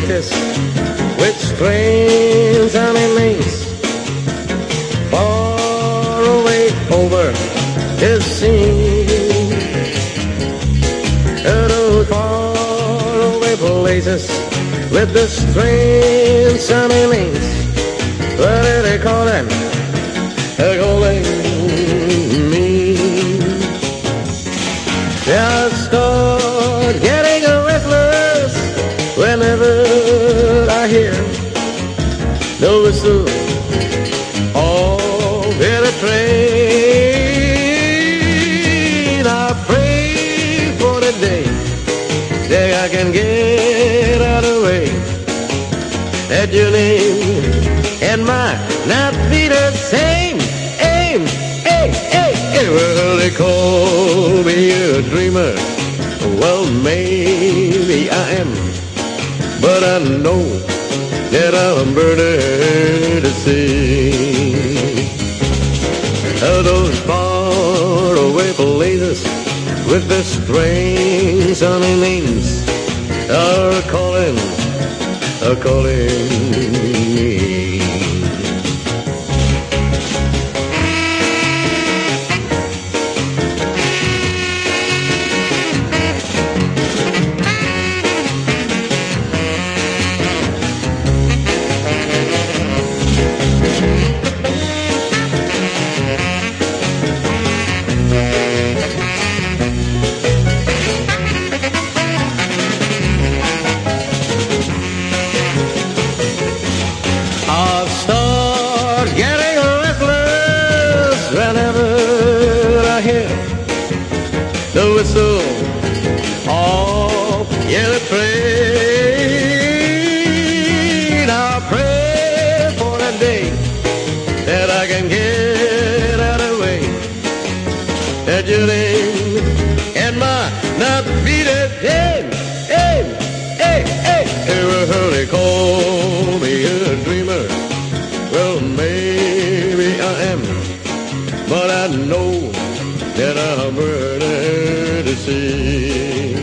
places with strange enemies. Far away over his sea. Those far away places with the strange the whistle of the train. I pray for the day that I can get out of the way. That your name and mine not be the same. Aim, hey, hey, hey. Well, they call me a dreamer. Well, maybe I am, but I know that I'm burning to see. Of those far away places with the strange sunny names are calling, are calling me. The whistle of the train. I pray for a day that I can get out of way. That your name and my not be the same. Hey, hey, hey, hey, well, they call me a dreamer. Well, maybe I am, but I know that I'm burning to see.